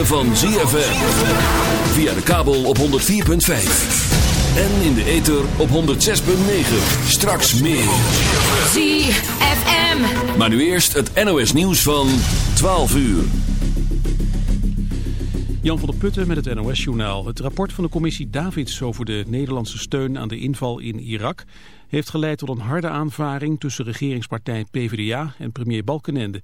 ritme van ZFM. Via de kabel op 104.5. En in de ether op 106.9. Straks meer. ZFM. Maar nu eerst het NOS nieuws van 12 uur. Jan van der Putten met het NOS-journaal. Het rapport van de commissie Davids over de Nederlandse steun aan de inval in Irak... heeft geleid tot een harde aanvaring tussen regeringspartij PvdA en premier Balkenende.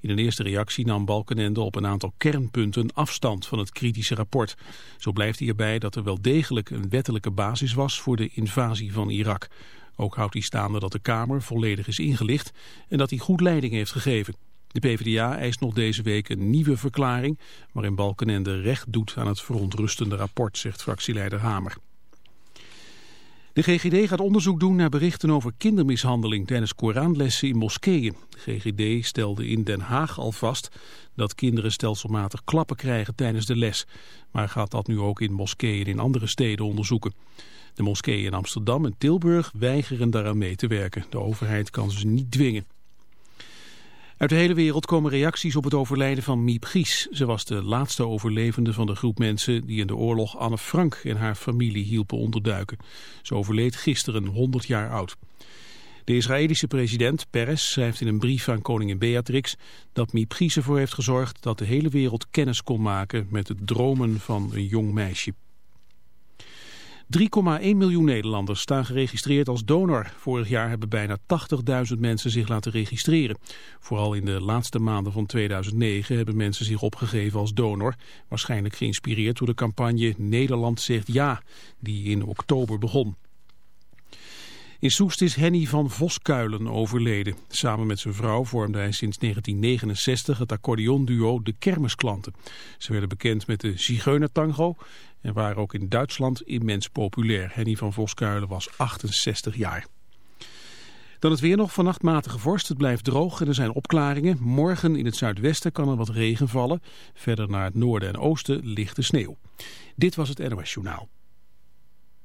In een eerste reactie nam Balkenende op een aantal kernpunten afstand van het kritische rapport. Zo blijft hij erbij dat er wel degelijk een wettelijke basis was voor de invasie van Irak. Ook houdt hij staande dat de Kamer volledig is ingelicht en dat hij goed leiding heeft gegeven. De PvdA eist nog deze week een nieuwe verklaring waarin Balkenende recht doet aan het verontrustende rapport, zegt fractieleider Hamer. De GGD gaat onderzoek doen naar berichten over kindermishandeling tijdens Koranlessen in moskeeën. De GGD stelde in Den Haag al vast dat kinderen stelselmatig klappen krijgen tijdens de les. Maar gaat dat nu ook in moskeeën in andere steden onderzoeken. De moskeeën in Amsterdam en Tilburg weigeren daaraan mee te werken. De overheid kan ze niet dwingen. Uit de hele wereld komen reacties op het overlijden van Miep Gies. Ze was de laatste overlevende van de groep mensen die in de oorlog Anne Frank en haar familie hielpen onderduiken. Ze overleed gisteren 100 jaar oud. De Israëlische president Peres schrijft in een brief aan koningin Beatrix dat Miep Gies ervoor heeft gezorgd dat de hele wereld kennis kon maken met het dromen van een jong meisje. 3,1 miljoen Nederlanders staan geregistreerd als donor. Vorig jaar hebben bijna 80.000 mensen zich laten registreren. Vooral in de laatste maanden van 2009 hebben mensen zich opgegeven als donor. Waarschijnlijk geïnspireerd door de campagne Nederland zegt ja, die in oktober begon. In Soest is Henny van Voskuilen overleden. Samen met zijn vrouw vormde hij sinds 1969 het accordeonduo De Kermisklanten. Ze werden bekend met de Zigeunertango en waren ook in Duitsland immens populair. Henny van Voskuilen was 68 jaar. Dan het weer nog, vannacht matige vorst. Het blijft droog en er zijn opklaringen. Morgen in het zuidwesten kan er wat regen vallen. Verder naar het noorden en oosten lichte sneeuw. Dit was het NOS Journaal.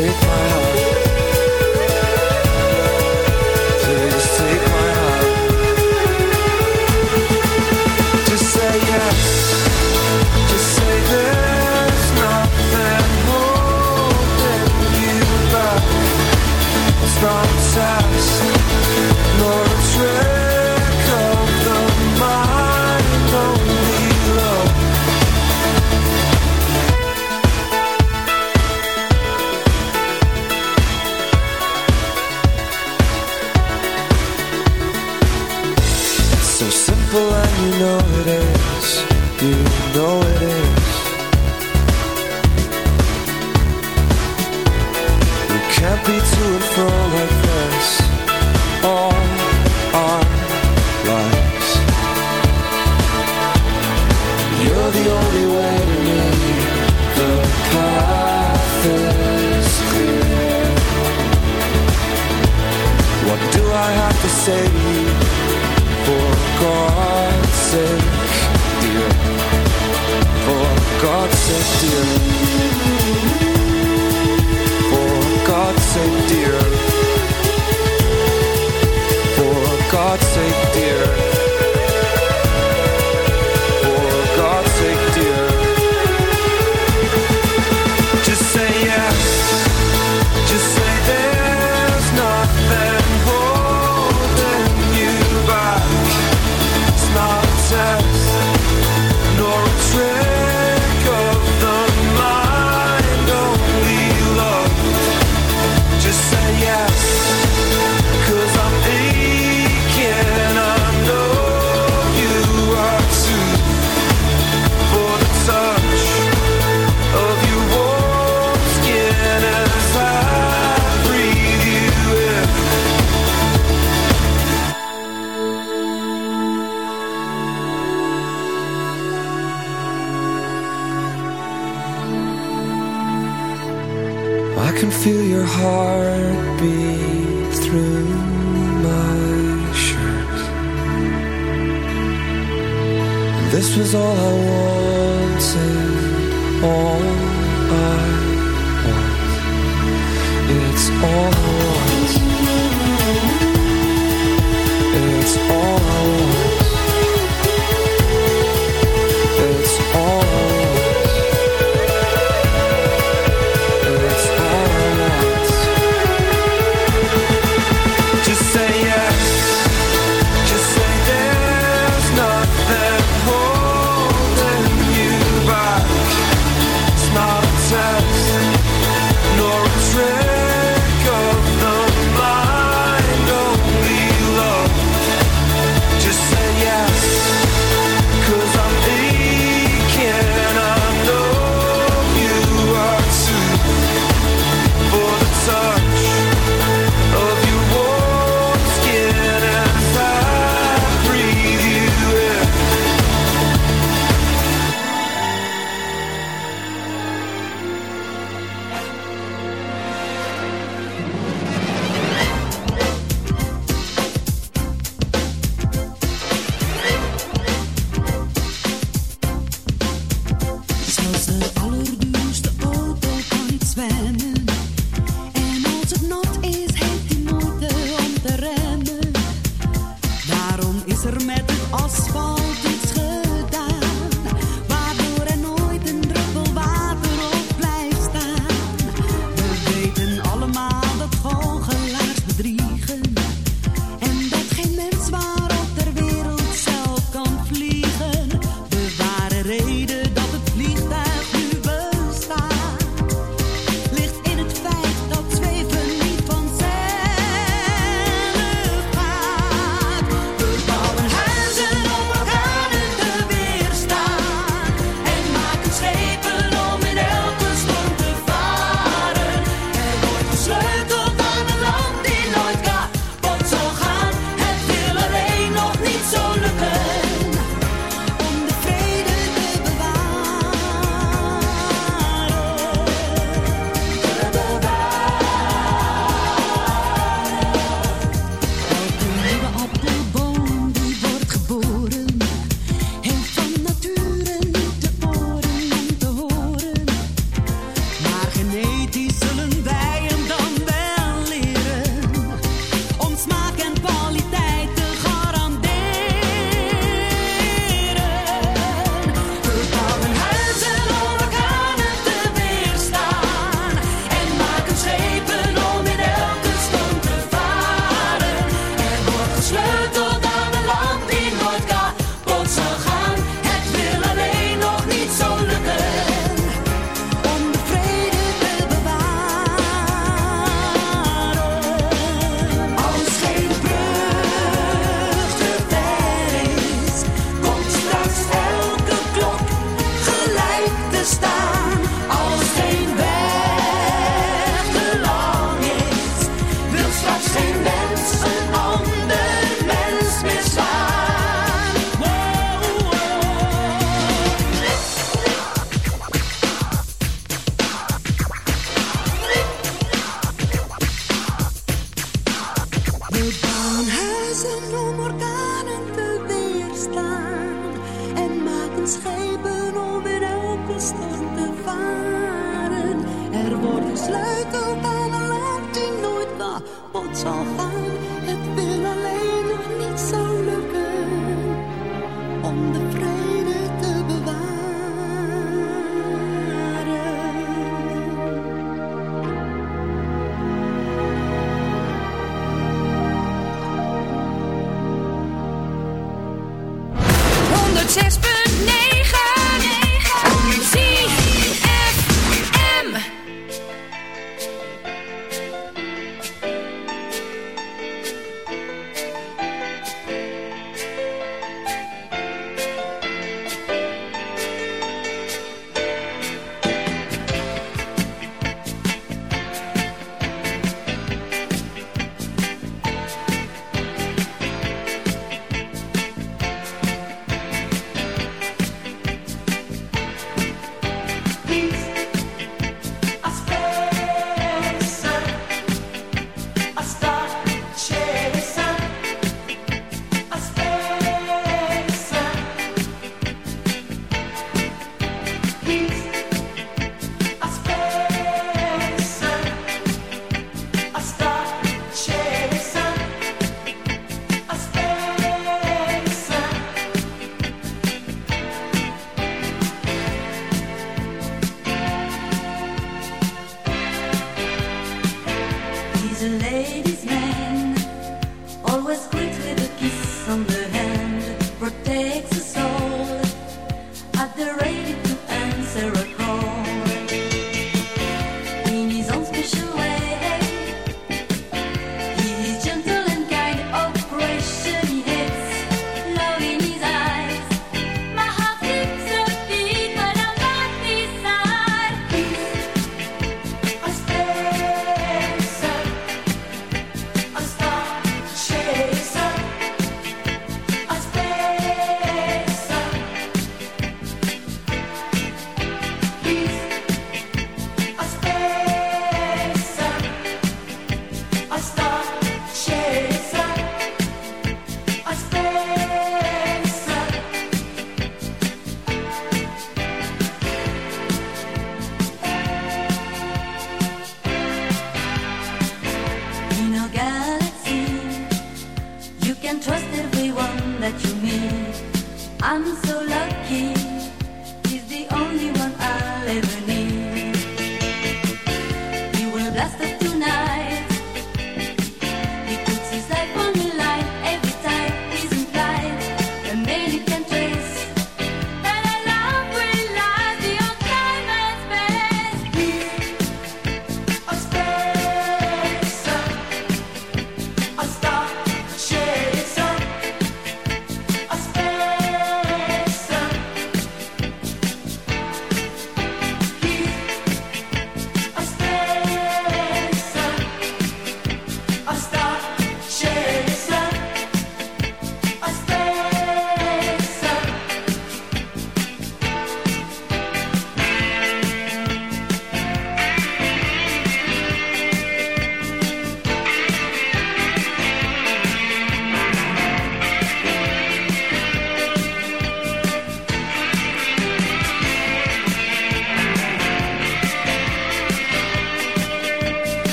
take my hand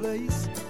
Place.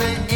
me.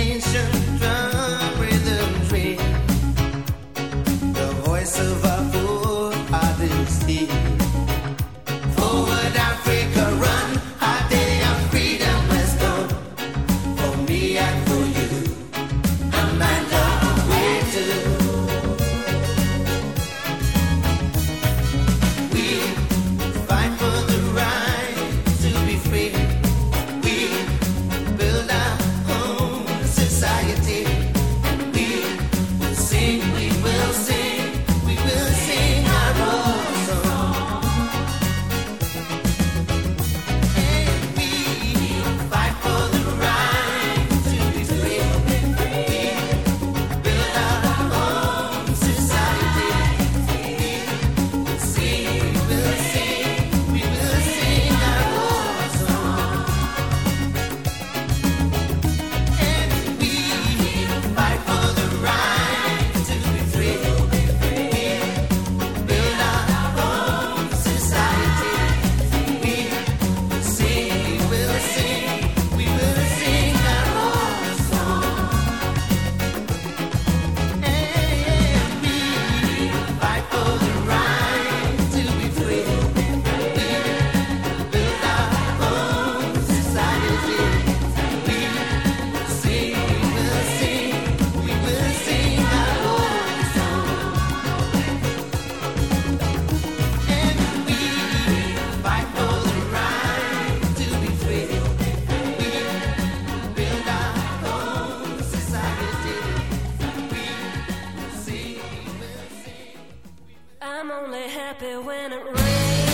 only happy when it rains.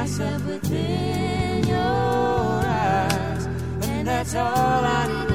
myself within your eyes, and that's all I need.